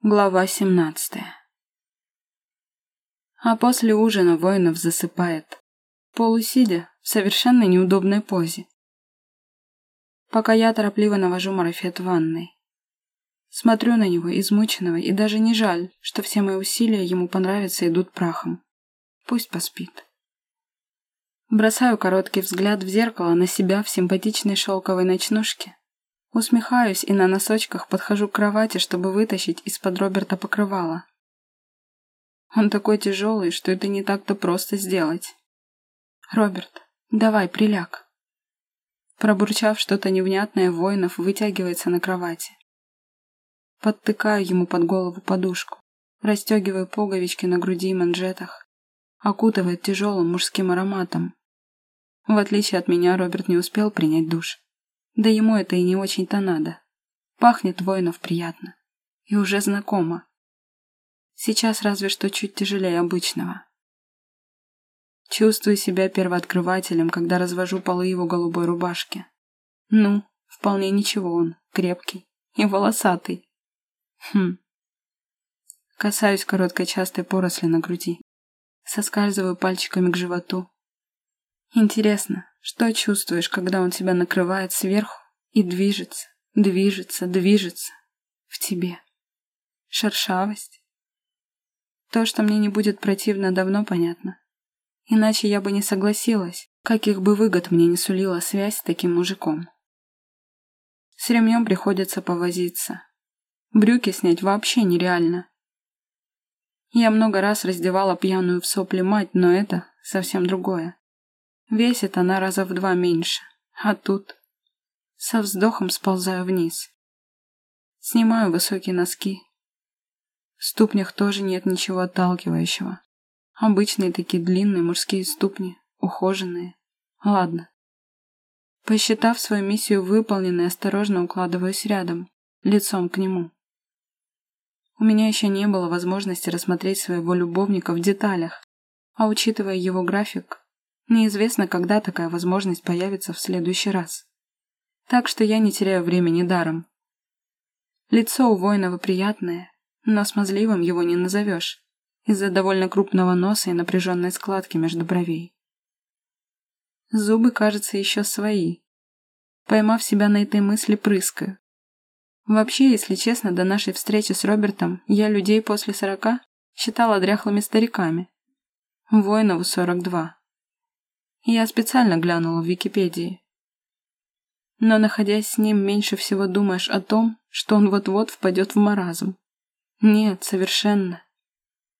Глава 17 А после ужина воинов засыпает, полусидя в совершенно неудобной позе. Пока я торопливо навожу марафет в ванной. Смотрю на него, измученного, и даже не жаль, что все мои усилия ему понравятся идут прахом. Пусть поспит. Бросаю короткий взгляд в зеркало на себя в симпатичной шелковой ночнушке Усмехаюсь и на носочках подхожу к кровати, чтобы вытащить из-под Роберта покрывало. Он такой тяжелый, что это не так-то просто сделать. «Роберт, давай, приляг». Пробурчав что-то невнятное, воинов вытягивается на кровати. Подтыкаю ему под голову подушку, расстегиваю пуговички на груди и манжетах, окутывает тяжелым мужским ароматом. В отличие от меня, Роберт не успел принять душ. Да ему это и не очень-то надо. Пахнет воинов приятно. И уже знакомо. Сейчас разве что чуть тяжелее обычного. Чувствую себя первооткрывателем, когда развожу полы его голубой рубашки. Ну, вполне ничего он, крепкий и волосатый. Хм. Касаюсь короткой частой поросли на груди. Соскальзываю пальчиками к животу. Интересно, что чувствуешь, когда он тебя накрывает сверху и движется, движется, движется в тебе? Шершавость? То, что мне не будет противно, давно понятно. Иначе я бы не согласилась, каких бы выгод мне не сулила связь с таким мужиком. С ремнем приходится повозиться. Брюки снять вообще нереально. Я много раз раздевала пьяную в сопли мать, но это совсем другое. Весит она раза в два меньше. А тут... Со вздохом сползаю вниз. Снимаю высокие носки. В ступнях тоже нет ничего отталкивающего. Обычные такие длинные мужские ступни, ухоженные. Ладно. Посчитав свою миссию выполненной, осторожно укладываюсь рядом, лицом к нему. У меня еще не было возможности рассмотреть своего любовника в деталях, а учитывая его график, Неизвестно, когда такая возможность появится в следующий раз. Так что я не теряю времени даром. Лицо у воинова приятное, но смазливым его не назовешь, из-за довольно крупного носа и напряженной складки между бровей. Зубы, кажется, еще свои. Поймав себя на этой мысли, прыскаю. Вообще, если честно, до нашей встречи с Робертом я людей после сорока считала дряхлыми стариками. Воинову сорок два. Я специально глянула в Википедии. Но, находясь с ним, меньше всего думаешь о том, что он вот-вот впадет в маразм. Нет, совершенно.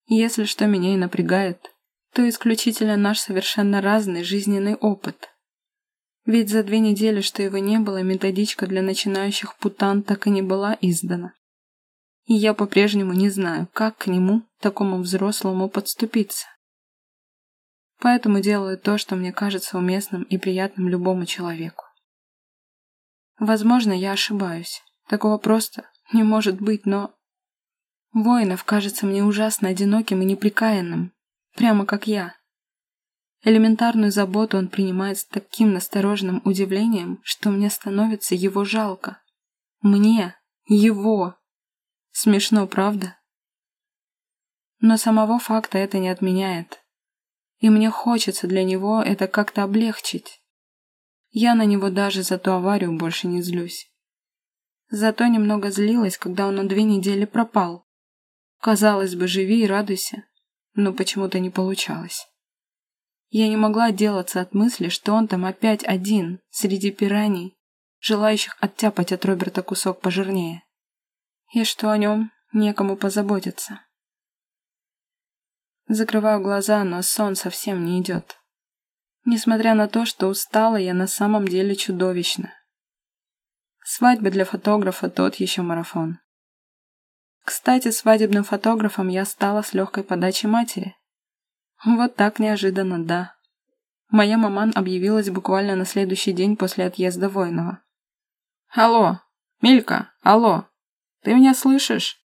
Если что меня и напрягает, то исключительно наш совершенно разный жизненный опыт. Ведь за две недели, что его не было, методичка для начинающих путан так и не была издана. И я по-прежнему не знаю, как к нему, такому взрослому, подступиться. Поэтому делаю то, что мне кажется уместным и приятным любому человеку. Возможно, я ошибаюсь. Такого просто не может быть, но... Воинов кажется мне ужасно одиноким и неприкаянным, прямо как я. Элементарную заботу он принимает с таким настороженным удивлением, что мне становится его жалко. Мне, его. Смешно, правда? Но самого факта это не отменяет и мне хочется для него это как-то облегчить. Я на него даже за ту аварию больше не злюсь. Зато немного злилась, когда он на две недели пропал. Казалось бы, живи и радуйся, но почему-то не получалось. Я не могла отделаться от мысли, что он там опять один, среди пираний, желающих оттяпать от Роберта кусок пожирнее. И что о нем некому позаботиться. Закрываю глаза, но сон совсем не идет. Несмотря на то, что устала, я на самом деле чудовищна. Свадьба для фотографа тот еще марафон. Кстати, свадебным фотографом я стала с легкой подачи матери. Вот так неожиданно, да. Моя маман объявилась буквально на следующий день после отъезда Воинова. «Алло, Милька, алло, ты меня слышишь?»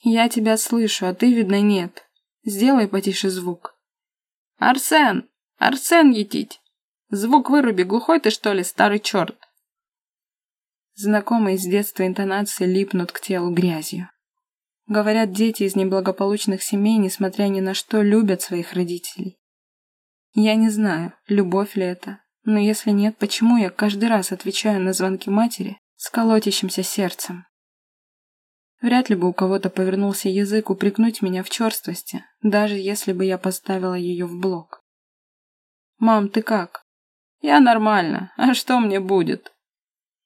«Я тебя слышу, а ты, видно, нет. Сделай потише звук. Арсен! Арсен етить! Звук выруби, глухой ты что ли, старый черт? Знакомые с детства интонации липнут к телу грязью. Говорят, дети из неблагополучных семей, несмотря ни на что, любят своих родителей. Я не знаю, любовь ли это, но если нет, почему я каждый раз отвечаю на звонки матери с колотящимся сердцем? Вряд ли бы у кого-то повернулся язык упрекнуть меня в черствости, даже если бы я поставила ее в блок. «Мам, ты как?» «Я нормально. А что мне будет?»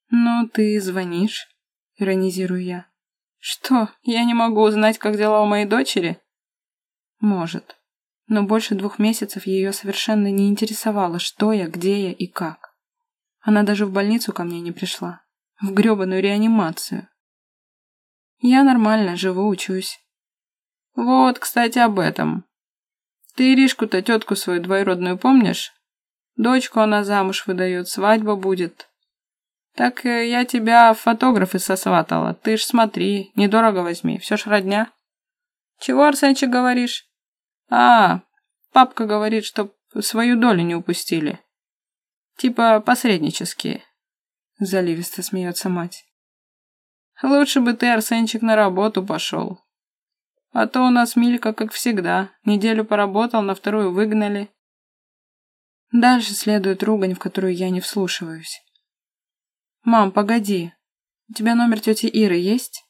«Ну, ты звонишь», — иронизирую я. «Что, я не могу узнать, как дела у моей дочери?» «Может. Но больше двух месяцев ее совершенно не интересовало, что я, где я и как. Она даже в больницу ко мне не пришла. В гребаную реанимацию. Я нормально живу, учусь. Вот, кстати, об этом. Ты Иришку-то, тетку свою двоюродную, помнишь? Дочку она замуж выдает, свадьба будет. Так э, я тебя в фотографы сосватала. Ты ж смотри, недорого возьми, все ж родня. Чего, Арсенчик, говоришь? А, папка говорит, чтоб свою долю не упустили. Типа посреднические. Заливисто смеется мать. Лучше бы ты, Арсенчик, на работу пошел. А то у нас Милька, как всегда, неделю поработал, на вторую выгнали. Дальше следует ругань, в которую я не вслушиваюсь. «Мам, погоди. У тебя номер тети Иры есть?»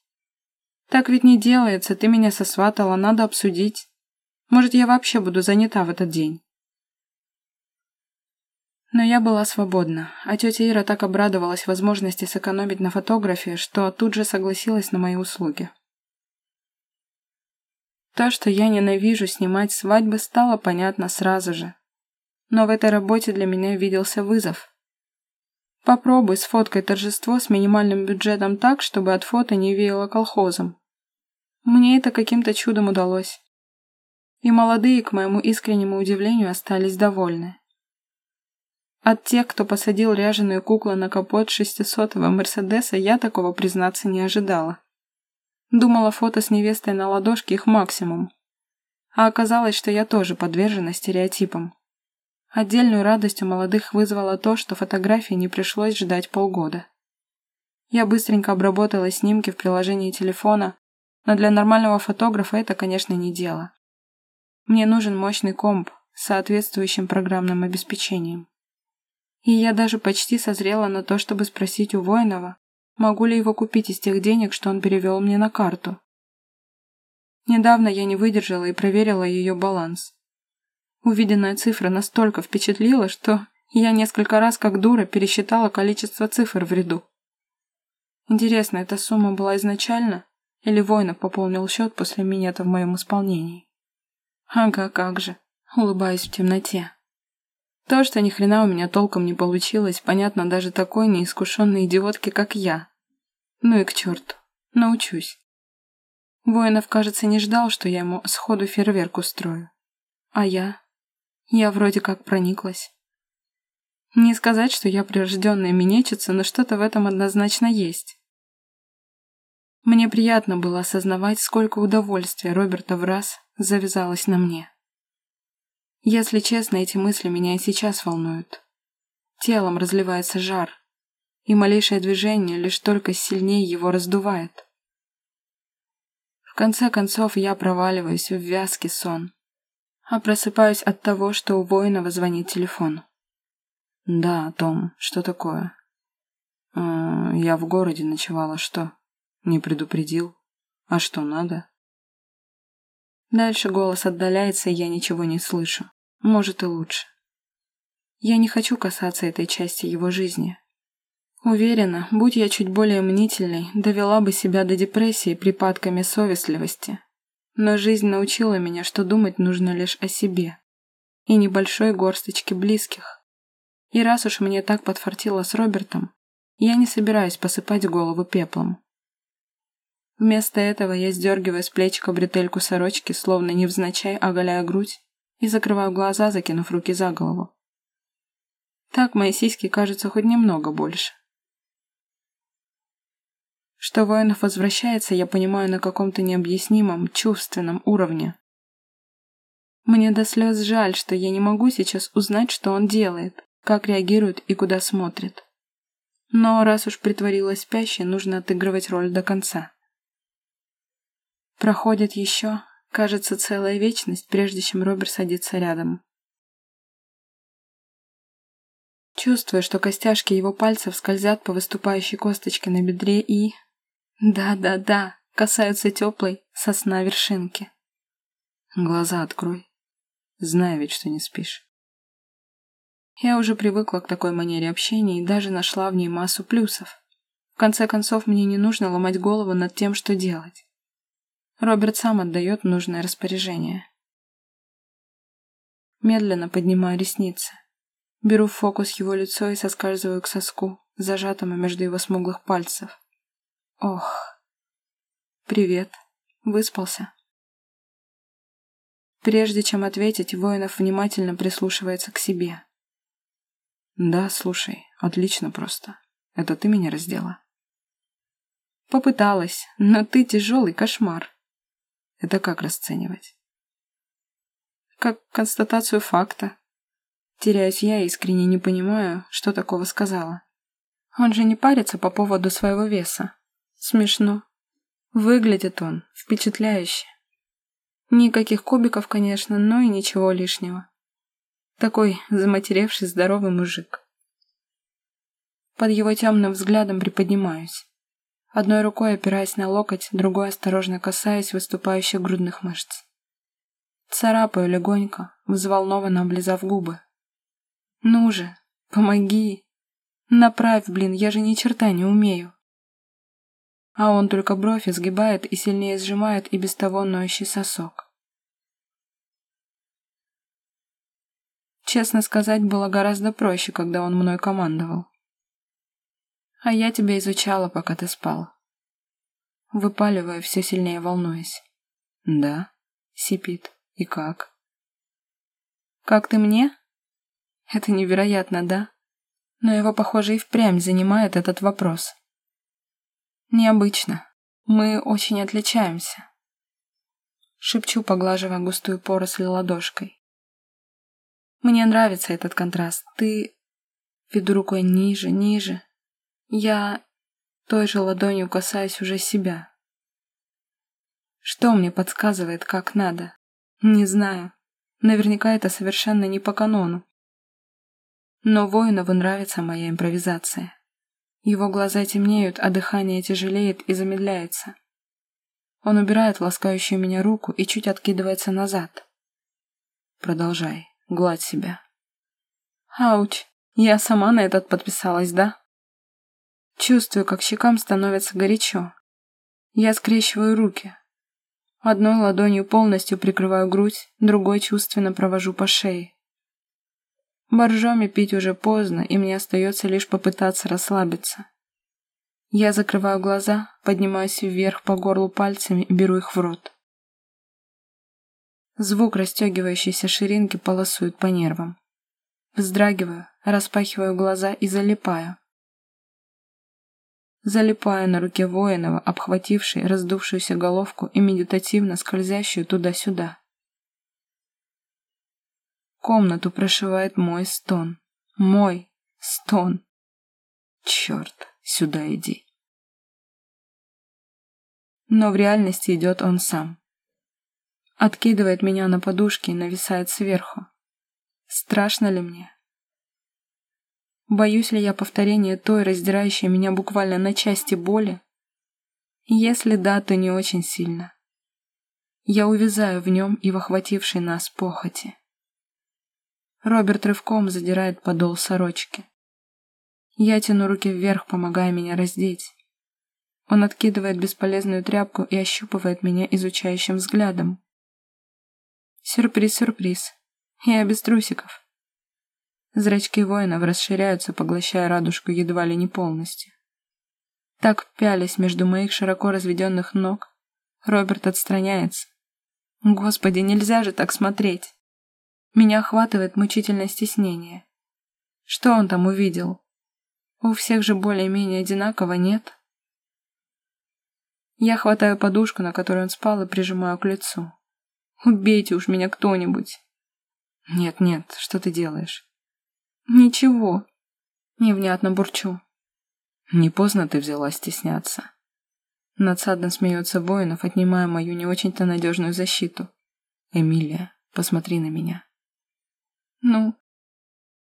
«Так ведь не делается, ты меня сосватала, надо обсудить. Может, я вообще буду занята в этот день?» Но я была свободна, а тетя Ира так обрадовалась возможности сэкономить на фотографии, что тут же согласилась на мои услуги. То, что я ненавижу снимать свадьбы, стало понятно сразу же. Но в этой работе для меня виделся вызов. Попробуй сфоткай торжество с минимальным бюджетом так, чтобы от фото не веяло колхозом. Мне это каким-то чудом удалось. И молодые, к моему искреннему удивлению, остались довольны. От тех, кто посадил ряженую куклу на капот шестисотого Мерседеса, я такого, признаться, не ожидала. Думала, фото с невестой на ладошке их максимум. А оказалось, что я тоже подвержена стереотипам. Отдельную радость у молодых вызвало то, что фотографии не пришлось ждать полгода. Я быстренько обработала снимки в приложении телефона, но для нормального фотографа это, конечно, не дело. Мне нужен мощный комп с соответствующим программным обеспечением. И я даже почти созрела на то, чтобы спросить у Воинова, могу ли его купить из тех денег, что он перевел мне на карту. Недавно я не выдержала и проверила ее баланс. Увиденная цифра настолько впечатлила, что я несколько раз как дура пересчитала количество цифр в ряду. Интересно, эта сумма была изначально, или Воинов пополнил счет после минета в моем исполнении? Ага, как же, улыбаюсь в темноте. То, что ни хрена у меня толком не получилось, понятно даже такой неискушенной идиотке, как я. Ну и к черту. Научусь. Воинов, кажется, не ждал, что я ему сходу фейерверк устрою. А я? Я вроде как прониклась. Не сказать, что я прирожденная минетчица, но что-то в этом однозначно есть. Мне приятно было осознавать, сколько удовольствия Роберта в раз завязалось на мне. Если честно, эти мысли меня и сейчас волнуют. Телом разливается жар, и малейшее движение лишь только сильнее его раздувает. В конце концов я проваливаюсь в вязкий сон, а просыпаюсь от того, что у Воинова звонит телефон. «Да, Том, что такое?» э, «Я в городе ночевала, что?» «Не предупредил? А что надо?» Дальше голос отдаляется, и я ничего не слышу. Может и лучше. Я не хочу касаться этой части его жизни. Уверена, будь я чуть более мнительной, довела бы себя до депрессии припадками совестливости. Но жизнь научила меня, что думать нужно лишь о себе и небольшой горсточке близких. И раз уж мне так подфартило с Робертом, я не собираюсь посыпать голову пеплом. Вместо этого я сдергиваю с плечика бретельку сорочки, словно невзначай оголяя грудь, и закрываю глаза, закинув руки за голову. Так мои сиськи кажутся хоть немного больше. Что Воинов возвращается, я понимаю на каком-то необъяснимом, чувственном уровне. Мне до слез жаль, что я не могу сейчас узнать, что он делает, как реагирует и куда смотрит. Но раз уж притворилась спящей, нужно отыгрывать роль до конца. Проходит еще, кажется, целая вечность, прежде чем Роберт садится рядом. Чувствую, что костяшки его пальцев скользят по выступающей косточке на бедре и... Да-да-да, касаются теплой сосна вершинки. Глаза открой. Знаю ведь, что не спишь. Я уже привыкла к такой манере общения и даже нашла в ней массу плюсов. В конце концов, мне не нужно ломать голову над тем, что делать. Роберт сам отдает нужное распоряжение. Медленно поднимаю ресницы. Беру в фокус его лицо и соскальзываю к соску, зажатому между его смуглых пальцев. Ох. Привет. Выспался? Прежде чем ответить, Воинов внимательно прислушивается к себе. Да, слушай, отлично просто. Это ты меня раздела? Попыталась, но ты тяжелый кошмар. Это как расценивать? Как констатацию факта. Теряюсь я искренне не понимаю, что такого сказала. Он же не парится по поводу своего веса. Смешно. Выглядит он впечатляюще. Никаких кубиков, конечно, но и ничего лишнего. Такой заматеревший здоровый мужик. Под его темным взглядом приподнимаюсь. Одной рукой опираясь на локоть, другой осторожно касаясь выступающих грудных мышц. Царапаю легонько, взволнованно облизав губы. «Ну же, помоги! Направь, блин, я же ни черта не умею!» А он только бровь изгибает и сильнее сжимает и без того ноющий сосок. Честно сказать, было гораздо проще, когда он мной командовал. А я тебя изучала, пока ты спал. Выпаливая, все сильнее волнуясь. Да, сипит. И как? Как ты мне? Это невероятно, да? Но его, похоже, и впрямь занимает этот вопрос. Необычно. Мы очень отличаемся. Шепчу, поглаживая густую поросль ладошкой. Мне нравится этот контраст. Ты... Веду рукой ниже, ниже. Я той же ладонью касаюсь уже себя. Что мне подсказывает, как надо? Не знаю. Наверняка это совершенно не по канону. Но воинову нравится моя импровизация. Его глаза темнеют, а дыхание тяжелеет и замедляется. Он убирает ласкающую меня руку и чуть откидывается назад. Продолжай, гладь себя. Ауч, я сама на этот подписалась, да? Чувствую, как щекам становится горячо. Я скрещиваю руки. Одной ладонью полностью прикрываю грудь, другой чувственно провожу по шее. Боржоми пить уже поздно, и мне остается лишь попытаться расслабиться. Я закрываю глаза, поднимаюсь вверх по горлу пальцами и беру их в рот. Звук расстегивающейся ширинки полосует по нервам. Вздрагиваю, распахиваю глаза и залипаю залипая на руке воинова, обхватившей раздувшуюся головку и медитативно скользящую туда-сюда. Комнату прошивает мой стон. Мой стон. Черт, сюда иди. Но в реальности идет он сам. Откидывает меня на подушки и нависает сверху. Страшно ли мне? Боюсь ли я повторения той, раздирающей меня буквально на части боли? Если да, то не очень сильно. Я увязаю в нем и в охватившей нас похоти. Роберт рывком задирает подол сорочки. Я тяну руки вверх, помогая меня раздеть. Он откидывает бесполезную тряпку и ощупывает меня изучающим взглядом. Сюрприз-сюрприз. Я без трусиков. Зрачки воинов расширяются, поглощая радужку едва ли не полностью. Так пялись между моих широко разведенных ног. Роберт отстраняется. Господи, нельзя же так смотреть. Меня охватывает мучительное стеснение. Что он там увидел? У всех же более-менее одинаково, нет? Я хватаю подушку, на которой он спал, и прижимаю к лицу. Убейте уж меня кто-нибудь. Нет-нет, что ты делаешь? «Ничего», — невнятно бурчу. «Не поздно ты взяла стесняться». Надсадно смеется воинов, отнимая мою не очень-то надежную защиту. Эмилия, посмотри на меня. Ну?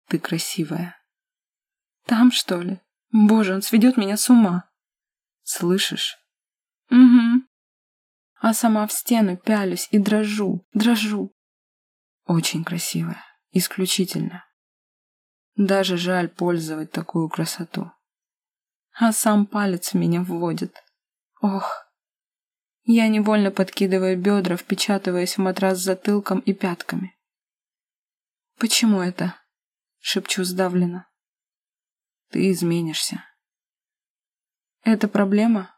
Ты красивая. Там, что ли? Боже, он сведет меня с ума. Слышишь? Угу. А сама в стену пялюсь и дрожу, дрожу. Очень красивая, исключительно. Даже жаль пользовать такую красоту. А сам палец меня вводит. Ох. Я невольно подкидываю бедра, впечатываясь в матрас затылком и пятками. «Почему это?» — шепчу сдавленно. «Ты изменишься». «Это проблема?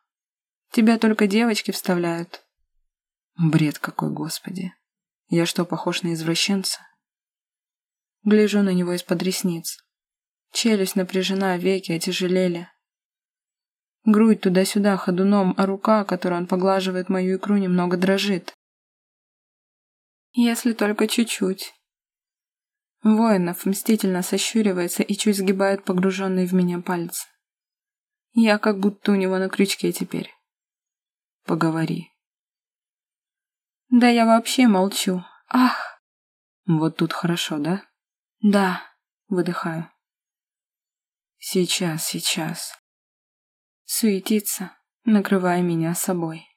Тебя только девочки вставляют». Бред какой, господи. Я что, похож на извращенца? Гляжу на него из-под ресниц. Челюсть напряжена, веки отяжелели. Грудь туда-сюда ходуном, а рука, которой он поглаживает мою икру, немного дрожит. Если только чуть-чуть. Воинов мстительно сощуривается и чуть сгибает погруженные в меня пальцы. Я как будто у него на крючке теперь. Поговори. Да я вообще молчу. Ах! Вот тут хорошо, да? Да, выдыхаю. Сейчас, сейчас суетится, накрывая меня собой.